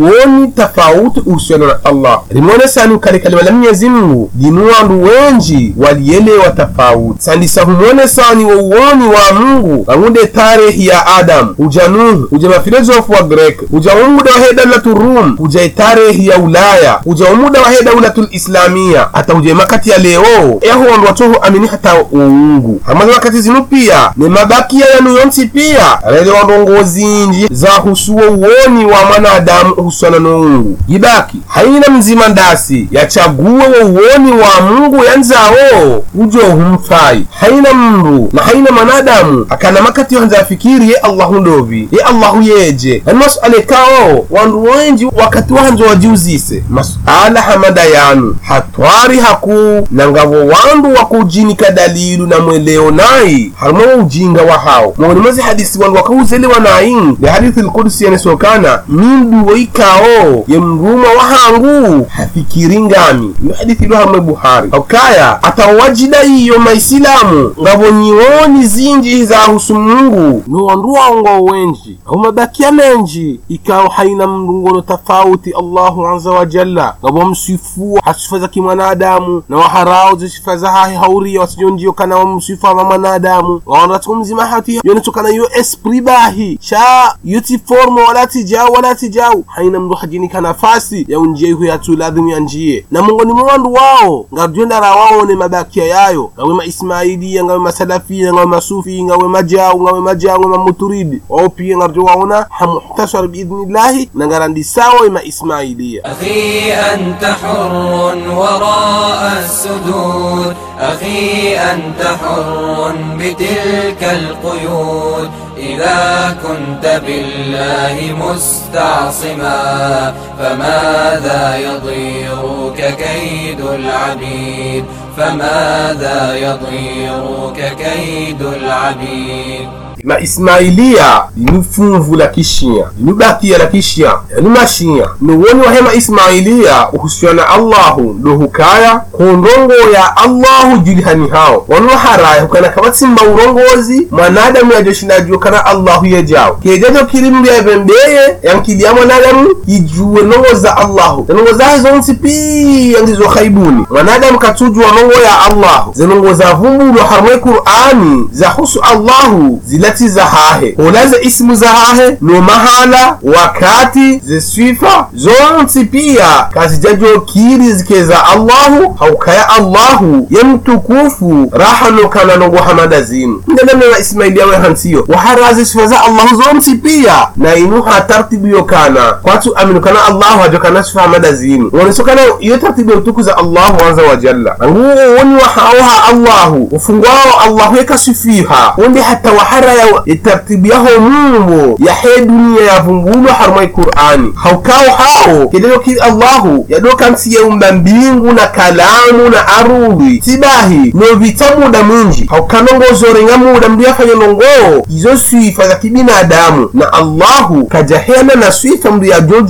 Woni tofauti uhusiano na allah. Limuonesani kale kalima la mwenyezi mungu. Linuwandu wenji walielewa tofauti. Sandisa humwonesani wo uoni wa mungu. Wangude tarehi ya adamu uja nuhu uja mafilozofu wa grek. Uja umuda wa daulatu rum. Uja tarehi ya ulaya. Uja umuda wahe daulatu Islamia. Hata uje makati ya leo. Ehowandu watohu amini hata uungu. Hamaze wakati zinu pia. Ni mabakia yanu yonsi pia. Rele wandongozinji za husuwo uoni wa mwanadamu uhusiana Mungu. Jibaki haina mzima ndasi. Yachague wouwoni wa mungu yanzawo ujo humfai. Haina mndu na haina manadamu akana makati wanza afikiri ye allahu ndovi. Ye allahu yeje. Ani masuala ekawo wandu wenji wakati wanzo wajiuzise masuala hamada yanu. Hatwari haku. Na ngavo wandu wakujinika dalilu na mweleo nai. Harimo ujinga wa hao. Mwoni mazi hadisi wandu wakauzelewa nayin ni hadithi lkudusi yanesokana mindu woikao ye mruma wa hangu. Hafikiri ngami ni hadithi buhari okaya atawajida iyo maisilamu. Ngavo nyioni zinji za husu mungu. No wandu waongo wenji. Aumabakia menji. Ikao haina mrungono tofauti allahu aza wajalla jalla. Ngavo msifua hasifa za kimwanadamu na waharao zisifa za hahi hauria wasijonjio kana wa msifa wa mwanadamu wawanratuku mzima hati. Yonetokana yo esprit bahi. Cha yuti formo wala tijau wala tijau haina mndu hajinika nafasi ya unjie ihu yatuladhimu ya njie na mungoni mwandu wao ngarjondara waone mabakia yayo ngawe maismailia ngawe masalafia ngawe masufi ngawe majau ngawe majau ngawe mamuturidi wao pia ngarjo waona hamuhtasar biidhnillahi na ngarandi sawa ima ismailia أخي أنت حر وراء السدود أخي أنت حر بتلك القيود. إذا كنت بالله مستعصما فماذا يضيرك كيد العبيد؟ فماذا يضيرك كيد العبيد؟ Ma ismailia linu funvu la kishia linu bakia la kishia yani mashia. Nuwoni wahema ismailia uhusiana allahu ndo hukaya kundongo ya allahu julihani hao. Wanu haraya hukana kabatsimba urongozi mwanadamu yajoshinajua kana allahu yejao kejajo kirimbi yavembeye yankilia mwanadamu yijuwe nongo za allahu. Zenongo zahe zonsi pia ndizo khaibuni. Mwanadamu katujua nongo ya allahu. Zenongo za vumbulwa harmwe qur'ani zahusu allahu zilati za hahe. Holaze ismu za hahe no mahala wakati zeswifa zonsi pia. Kazijajo kiri zike za allahu haukaya allahu ye mtukufu rahano kana nongo hamada zinu ndenemema ismaili yawe hansiyo. Wahara sifa za allahu zonsi pia. Na inu ha tartibu yo kana kwatu aminu kana allahu hajokana sifa hamada zinu wonesokana iyo tartibu yotuku za allahu aza wajalla jalla. Nguo woni wahaoha allahu. Ufungwao allahu yekasifiha undi hata wahara ya itartibu yaho mumbo yahe dunia yavumbulwa harumai qur'ani. Haukao hao kedero ki allahu msiye yeumba mbingu na kalamu na arudi sibahi no vita muda mwinji haukanongozorenga muda mndu yafanya nongo izo sifa za kibinadamu. Na allahu kajahena na swifa mndu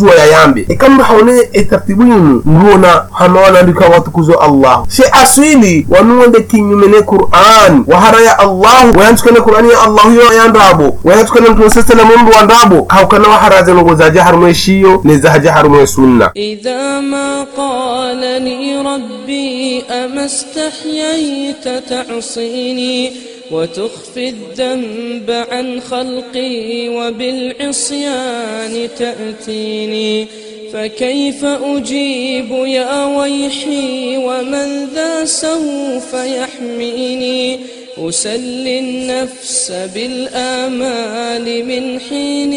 wa yayambe. Ikamndu haone itartibu yinu nduona watu watukuzo allahu. She aswili wanuende kinyume ne qur'an. Wahara ya allahu wayantukane qur'ani ya allahu yo ya ndabo waya tukana mtu sasa na mundu wa ndabo kaukana wa haraza nungu za jahar mwe shio ni za jahar mwe sunna idha ma kala ni rabbi ama istahyayta ta'sini وتخفي الذنب عن خلقي وبالعصيان تأتيني فكيف أجيب يا ويحي ومن ذا سوف يحميني أسلي النفس بالآمال من حين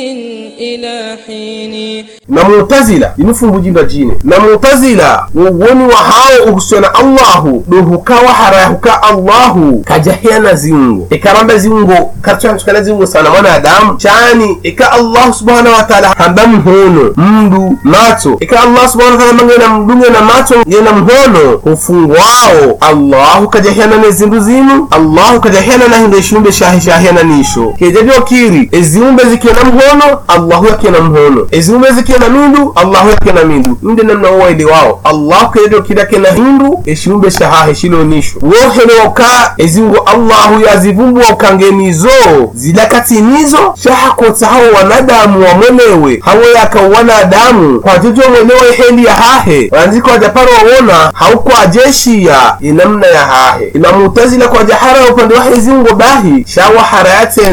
إلى حين na mutazila inufungujinda jine na mutazila wowoni wa hao uhusiana allahu do hukawa haraya huka allahu kajahiana zingo ikaramba zingo kartuhantukana zingo sana mwanadamu chani ika allahu subhanahu wa ta'ala hamba mhono mndu mato ika allah subhanahu wa ta'ala mangena mdunge na mato ngena mhono hufungwao allahu kajahiana ne zindu zinu allahu kajahiana na hindo ishumbe shahi shahiana nisho kejajo kiri eziumbe zikiona mhono allahu yakiona mhono. Eziumbe zikiona mindu allahu yakiona mindu inde namna wowaili wao. Allahu kejajo kira kena hindu eshiumbe shahahe shilonisho wohele woka ezingo allahu yazivumbua ukangenizo zilakatinizo shahakotsa hawo wanadamu wamwelewe hawo yaka wanadamu kwa jojo mwelewe heli ya hahe. Wanziko wajaparo wawona jeshi ya inamna ya hahe. Inamutazila kwa jahara upande wa hezingo bahi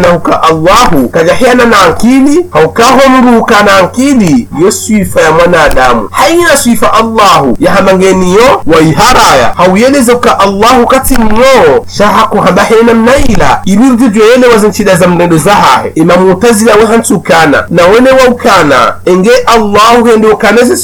na huka allahu kajahiana na ankili haukahomruka na ankili yo swifa ya mwanadamu. Haina swifa allahu yahamangeniyo waiharaya. Uka allahu katiniyo na mnaila ilirtujweyele wazinchida za mnendo zahahe na wene waukana enge allahu hende ukaneze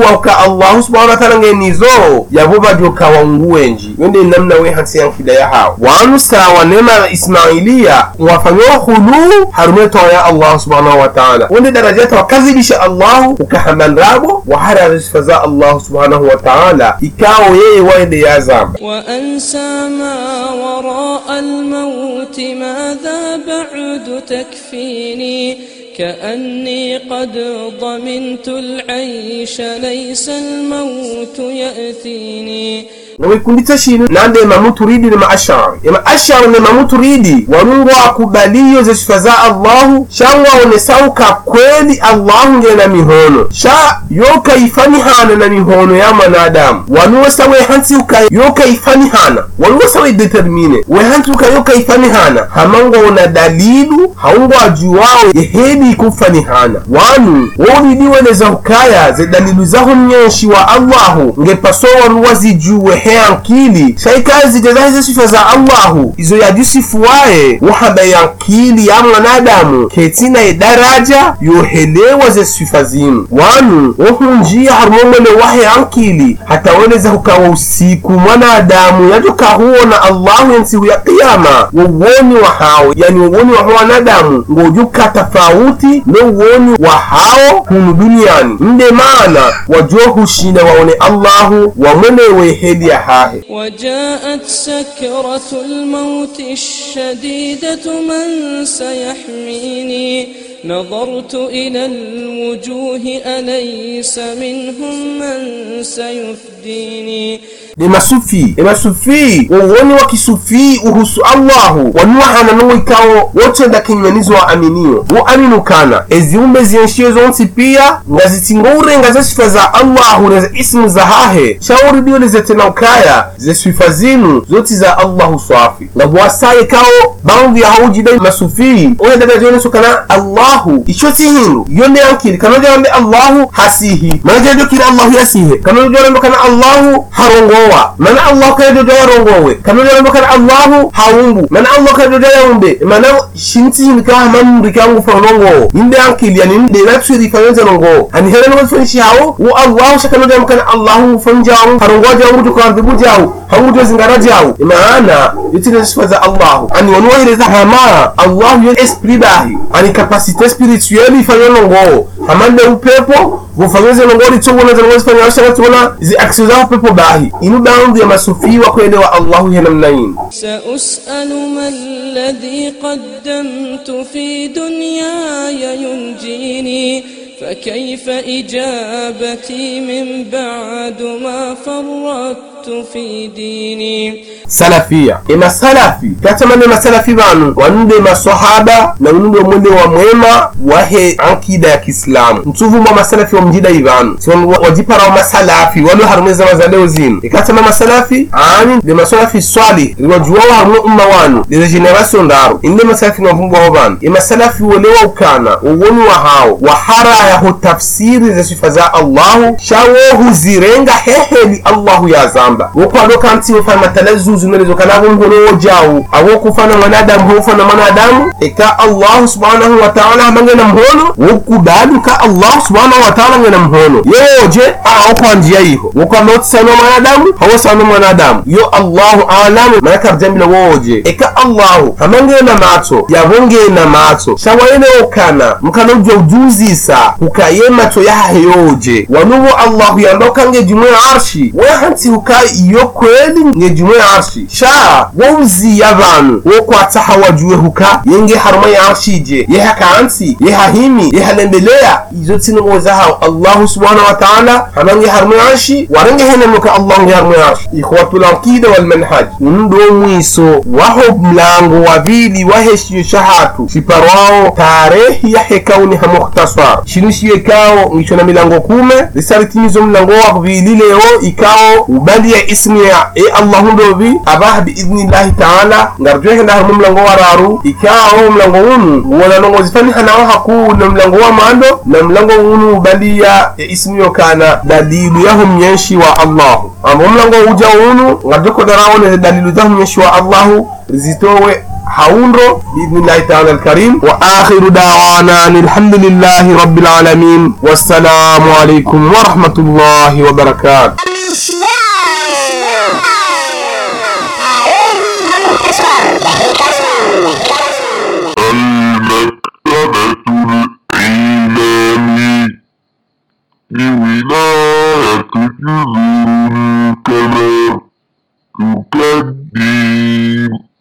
wa uka allahu subhanahu wa ta'ala ngenizo yabo badyoka waunguwenji wende namna wehansi yankida yahawe وانو ساوانما إسماعيلية وفنو خلو حرمتو يا الله سبحانه وتعالى. وإن درجته كذب شاء الله وكحمل رابو وحرر فزاء الله سبحانه وتعالى. يكاو يي وين يا زام. وأنسى ما وراء الموت ماذا بعد تكفيني؟ كأني قد ضمنت العيش ليس الموت يأتيني. Nawikunditsa shinu nande mamuturidi ni maashari. Ema ashari ni mamuturidi warungu akubaliyo ze sifa za allahu. Shangwa onesauka kweli allahu ngena mihono. Sha yokaifanyihana na mihono ya mwanadamu. Wanuwesa wehansi uka yokaifanyihana wanuwesa wedetermine wehansi uka yokaifanyihana hamangwa ona dalilu haungwa ajuwao yehedi ikufanihana wanu woridiweleza ukaya ze dalilu zaho mnyenshi wa allahu. Ngepaso wanuwa akili. Shaikazi jazahize sifa za allahu. Izo wahaba yankili ya mwanadamu. Ketina daraja yohelewa ze sifa zinu. Wanu wohunjia harumomwene wahe akili. Hataweleza kukawa usiku mwanadamu. Yajokahuwona allahu yansihu ya kiyama. Wowoni hao yani wowoni waho wanadamu ngojuka tofauti wa wahao hunu duniani. Mde maana wajohushina waone allahu wamwenewe heli hahe وجاءت سكرة الموت الشديدة من سيحميني. نظرت إلى الوجوه أليس منهم من سيفديني ni masufi emasufi wowoni wa kisufii uhusu allahu wanuwahana nuwikawo wotenda kinyanizo wa aminiyo wo aminukana eziumbe zienshiye zonsi pia nga zitingoure ze sifa za allahu na ze ismu za hahe shauridiyo lizetena ukaya ze sifa zinu zoti za allahu swafi nga bwasaye kawo bangu ya haujidai masufi oyedadajionesokana allahu icho sihindu yonde yankili kanojambe allahu hasihi. Manajajokili allahu yasihe kanojorembekana allahu harongowa. Mana allahu kayododo yarongowe kanojorembekana allahu hawumbu mana allahu kayododo yawumbe mana shintihinika hamamrikangu fonongowo yimbe yankili yani denatswiri fanyonze nongowo ani herenogo fonshi hawo wo allahu shakanojorembekana allahu fonjawu harongowa jawu tukawardibu jawu hanguto zingara jawu maana yotine sifa za allahu. Ani wanuwahireza hama allahu yo esprit bahi ani kapasite zifite spirituel ifanywa n'ongoro hamande upepo vufanywe zile ngori na zile ngori fanywa shaka tubona zi aksi za upepo bahi inu daundu ya masufi wa kuelewa Allahu ya namna hii سأسأل ما الذي قدمت في دنياي ينجيني فكيف إجابتي من بعد ما فرطت في ديني salafia ema salafi katamane masalafi banu wanunde masahaba na ununde mwende wa mwema wahe ankida ya kiislamu mtuvuma masalafi wa mjida ivanu siwan wajipara wa masalafi walo harumeza wazaleo zinu ikatama masalafi ani de masalafi swali riwajuwao harume umma wanu de generation ndaru inde masalafi niwavumbwaho banu emasalafi wolewa ukana wowoni wa hao wahara yaho tafsiri za sifa za allahu shawo zirenga heheli allahu yazamba wokwadokanti wofana matalazuzu nelezokana mhono jawu awo kufana mwanadamu hofana mwanadamu. Eka allahu subhanahu wataala hamangena mhono. Wokubali ka allahu subhanahu wataala ngena mhono. Yoje awo kwa njia iho wokwamba otisano mwanadamu hawosano mwanadamu. Yo allahu alamu. Manakarjambila wowoje woje eka allahu hamangena matso yavongena matso shawaene okana mukanojwa ujuzisa hukaye matso yahahe yoje wanubo allahu yandoka ukange jumwe arshi. Wehansi huka iyo kweli nge jumwe arshi. Sha wouziya abantu wo kwatsaha wajuwe huka yenge haruma ya arshije yeha kansi yeha himi yeha lembeleya izo tsinongo zahaw allahu subhanahu wa ta'ala hamange haruma ya arshi warenge henemuka allahu nge haruma ya arshi. Ikhwatul aqida wal manhaj. Unundo mwiso waho mlango wavili waheshiyo shahatu. Tarehi yahe kauni ha mukhtasar. Shinu shiye kao ngicho na milango kume risaritimizo mlango wa leo ikao ubali ya ismi ya e allahu ndo bi abah bi idnillahi taala ngar johe ndahar mo mlango wararu ikao mlango unu wala nongo zifani hanawa haku na mlango wa mando na mlango unu balia ya ismiyo kana dalilu yahum mnyenshi wa allahu. Ambo mlango uja unu ngar joko darawone dalilu zahum mnyenshi wa allahu zitowe حاونرو بإذن الله تعالى الكريم. وآخر دعوانا الحمد لله رب العالمين. والسلام عليكم ورحمة الله وبركاته. لولاية جزر تقدم